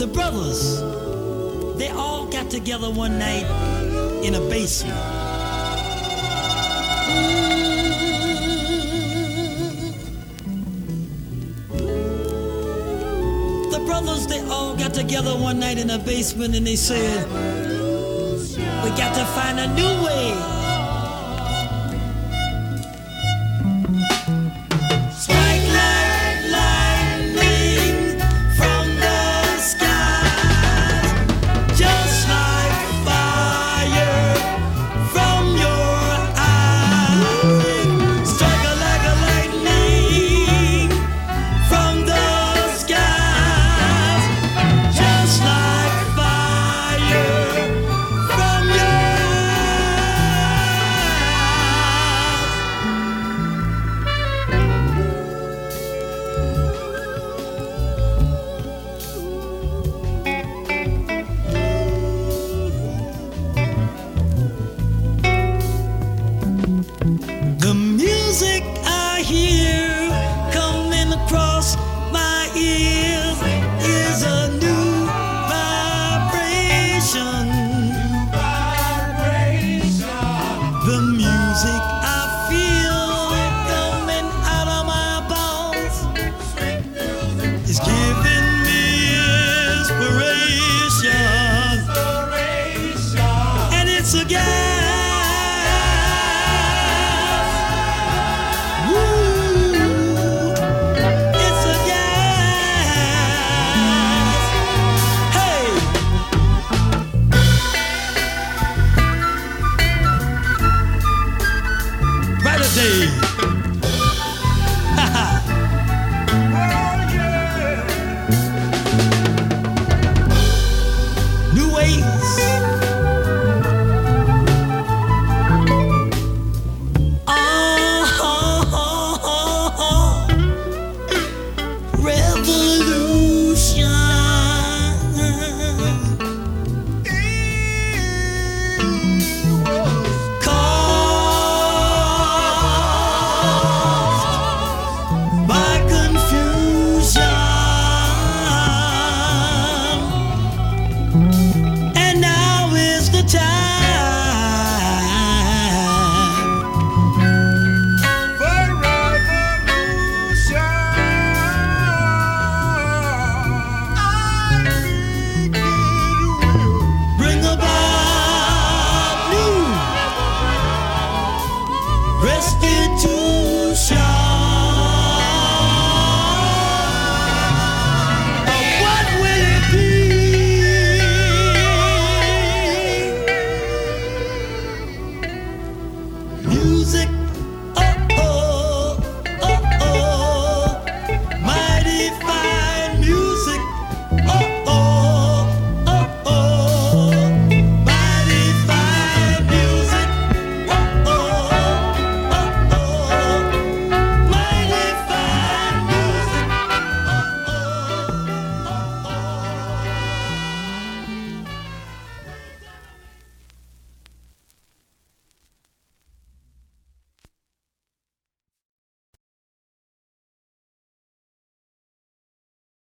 The brothers, they all got together one night in a basement. The brothers, they all got together one night in a basement and they said, We got to find a new way. Music I hear coming across day. oh, yeah. New ways. Ah, Revolution.